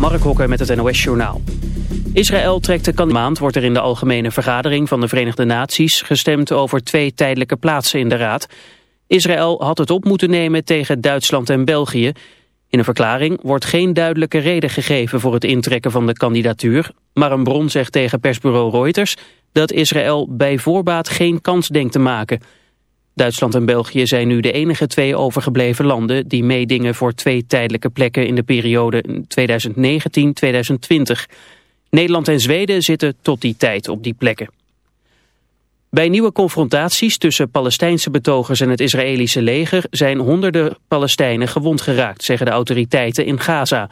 Mark Hokker met het NOS Journaal. Israël trekt de kan maand wordt er in de algemene vergadering van de Verenigde Naties gestemd over twee tijdelijke plaatsen in de raad. Israël had het op moeten nemen tegen Duitsland en België. In een verklaring wordt geen duidelijke reden gegeven voor het intrekken van de kandidatuur, maar een bron zegt tegen persbureau Reuters dat Israël bij voorbaat geen kans denkt te maken. Duitsland en België zijn nu de enige twee overgebleven landen die meedingen voor twee tijdelijke plekken in de periode 2019-2020. Nederland en Zweden zitten tot die tijd op die plekken. Bij nieuwe confrontaties tussen Palestijnse betogers en het Israëlische leger zijn honderden Palestijnen gewond geraakt, zeggen de autoriteiten in Gaza. Er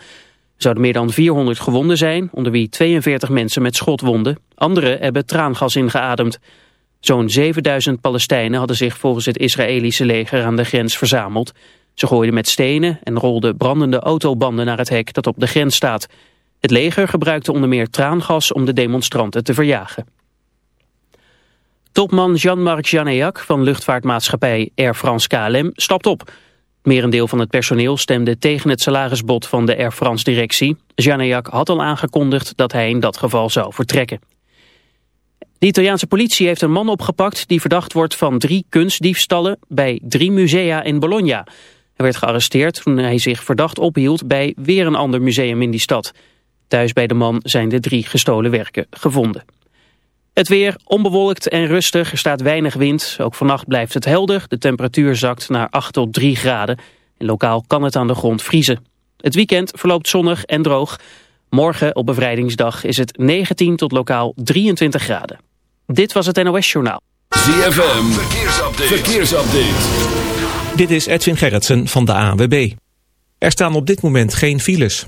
zouden meer dan 400 gewonden zijn, onder wie 42 mensen met schotwonden. Anderen hebben traangas ingeademd. Zo'n 7000 Palestijnen hadden zich volgens het Israëlische leger aan de grens verzameld. Ze gooiden met stenen en rolden brandende autobanden naar het hek dat op de grens staat. Het leger gebruikte onder meer traangas om de demonstranten te verjagen. Topman Jean-Marc Janéac van luchtvaartmaatschappij Air France KLM stapt op. Merendeel van het personeel stemde tegen het salarisbod van de Air France-directie. Janéac had al aangekondigd dat hij in dat geval zou vertrekken. De Italiaanse politie heeft een man opgepakt die verdacht wordt van drie kunstdiefstallen bij drie musea in Bologna. Hij werd gearresteerd toen hij zich verdacht ophield bij weer een ander museum in die stad. Thuis bij de man zijn de drie gestolen werken gevonden. Het weer onbewolkt en rustig, er staat weinig wind. Ook vannacht blijft het helder, de temperatuur zakt naar 8 tot 3 graden. En lokaal kan het aan de grond vriezen. Het weekend verloopt zonnig en droog. Morgen op bevrijdingsdag is het 19 tot lokaal 23 graden. Dit was het NOS Journaal. ZFM, verkeersupdate. verkeersupdate. Dit is Edwin Gerritsen van de AWB. Er staan op dit moment geen files.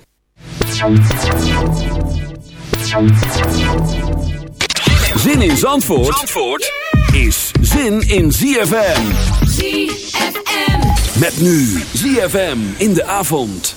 Zin in Zandvoort, Zandvoort is zin in ZFM. ZFM. Met nu ZFM in de avond.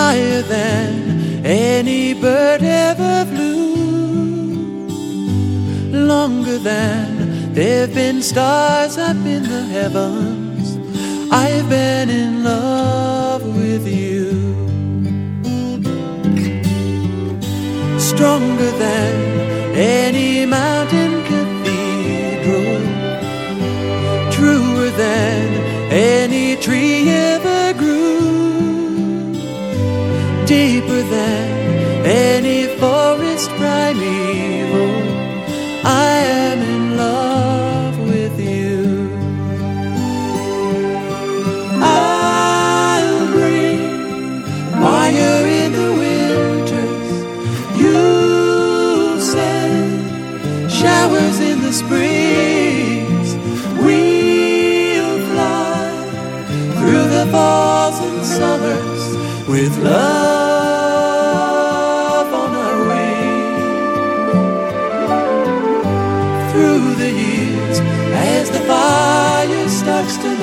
higher than any bird ever flew, longer than there've been stars up in the heavens. I've been in love with you, stronger than any mountain cathedral, truer than any tree. deeper than any forest primeval.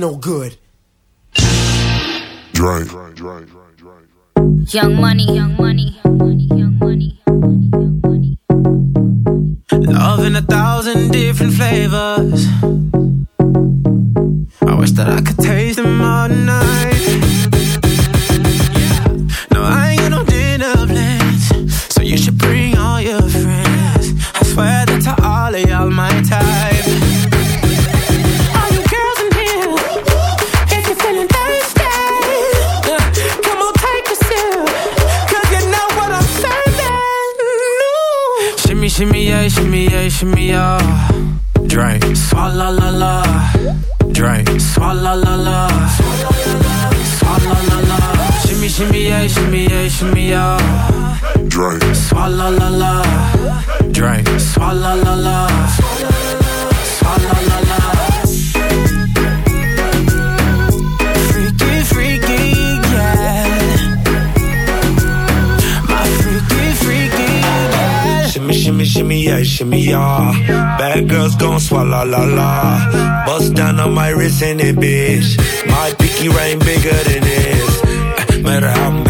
no good. Drink. Drake, Drake, Drake young money, young money, young money, young money, young money. Love in a thousand different flavors. I wish that I could taste them all night. Shimmy yeah, shimmy yeah. Drink. Swalla la la. Drink. Swalla la la. Swalla la la. Freaky, freaky, yeah. My freaky, freaky, yeah. Shimmy, shimmy, shimmy, yeah, shimmy, yeah. Bad girls gon' swallow la la. Bust down on my wrist and it, bitch. My pinky ring bigger than this. Uh, matter how I'm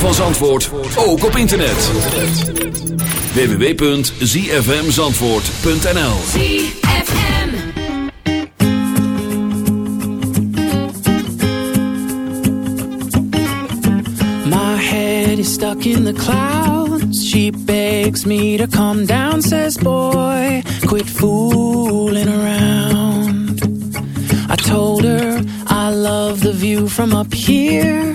van Zandvoort, ook op internet. www.zfmzandvoort.nl My head is stuck in the clouds. She begs me to come down, says, Boy, quit fooling around. I told her I love the view from up here.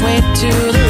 sweet to the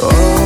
Oh.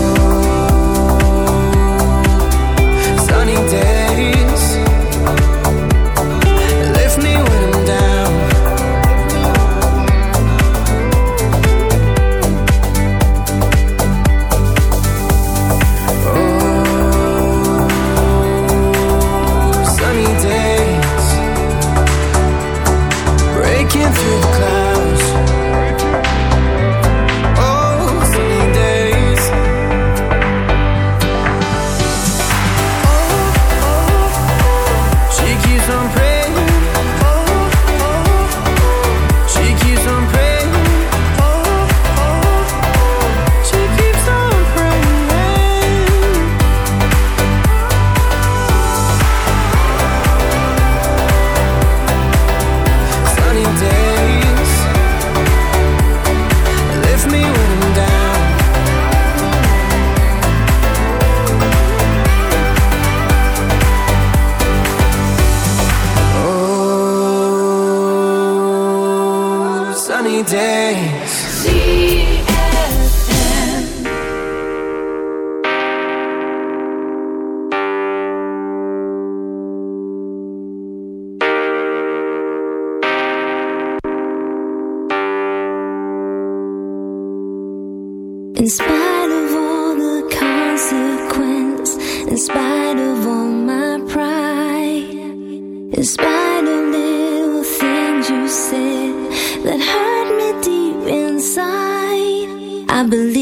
spite of all the consequence, in spite of all my pride, in spite of little things you said that hurt me deep inside, I believe.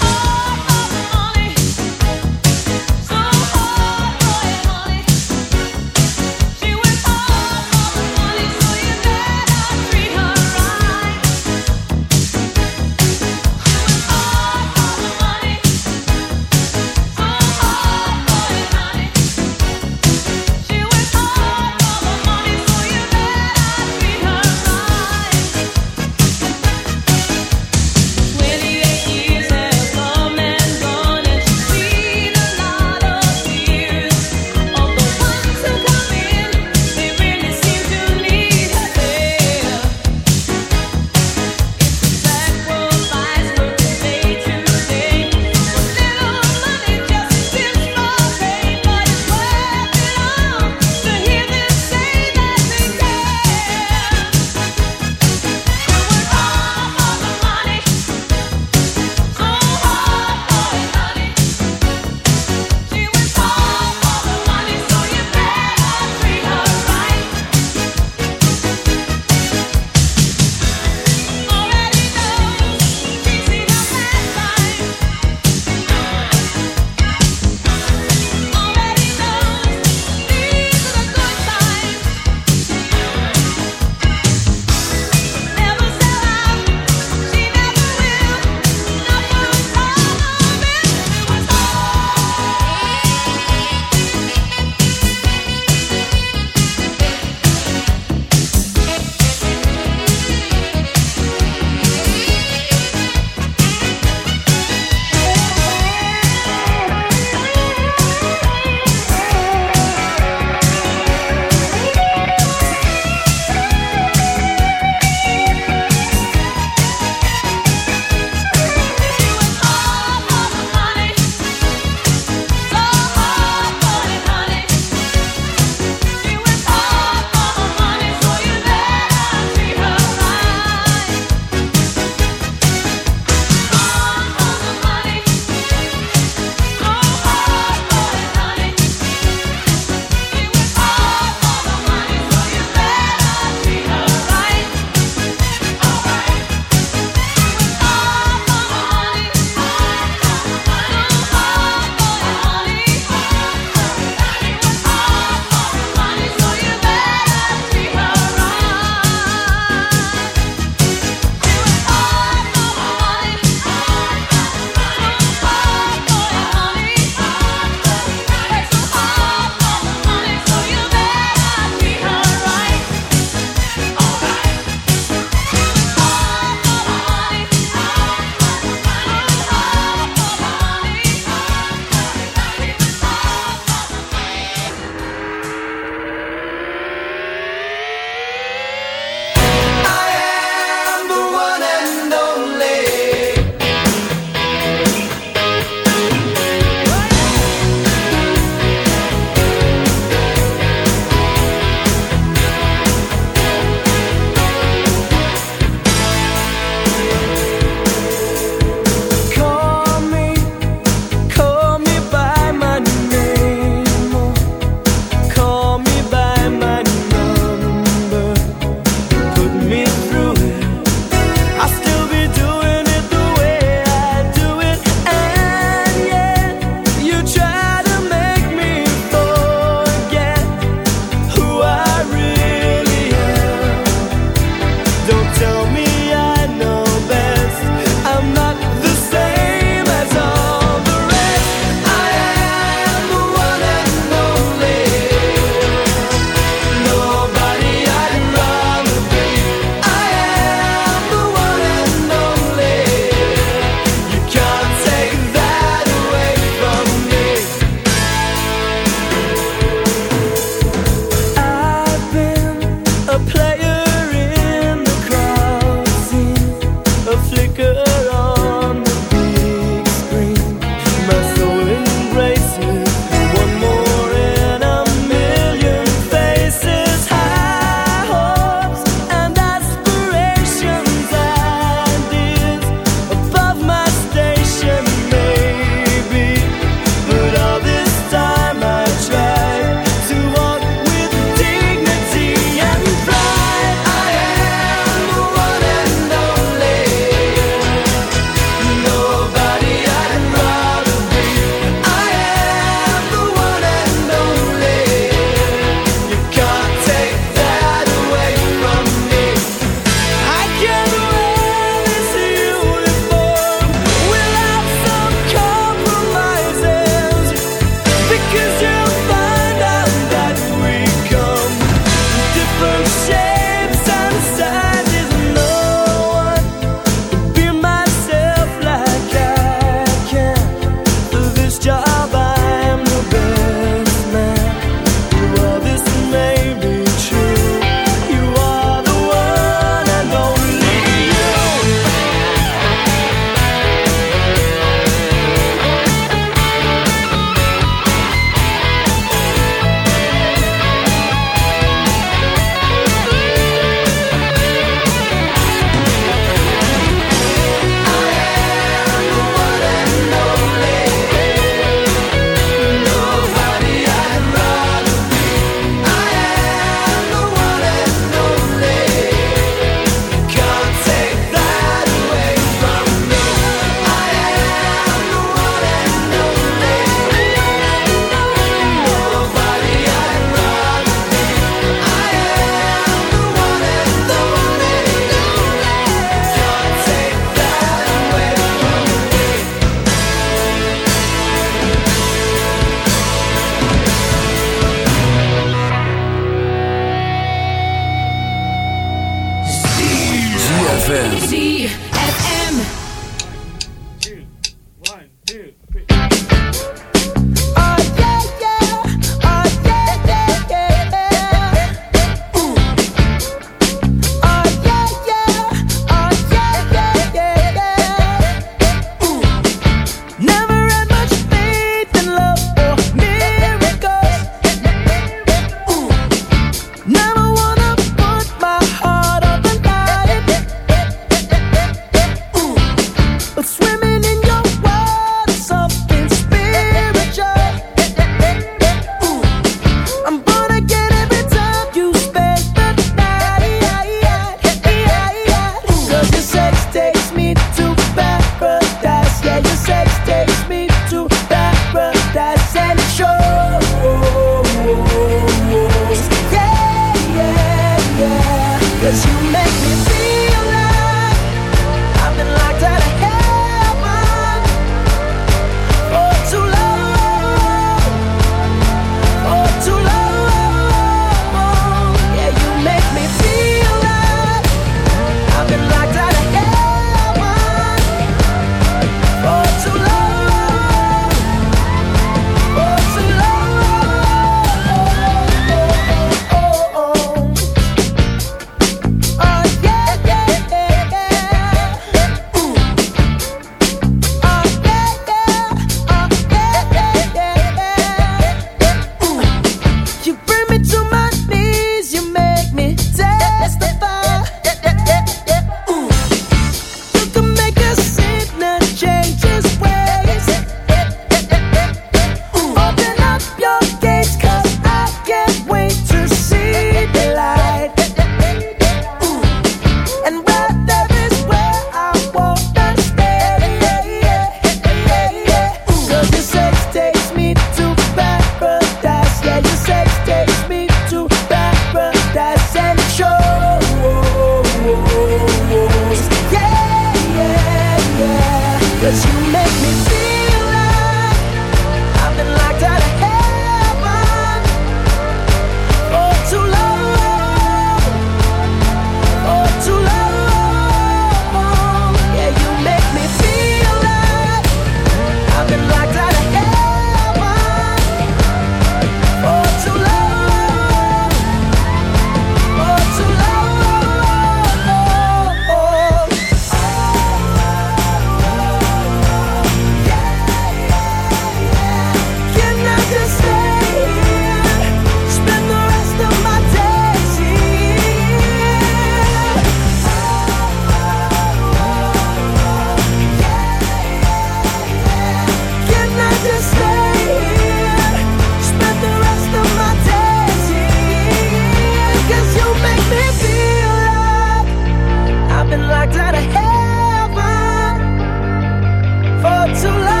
out to life.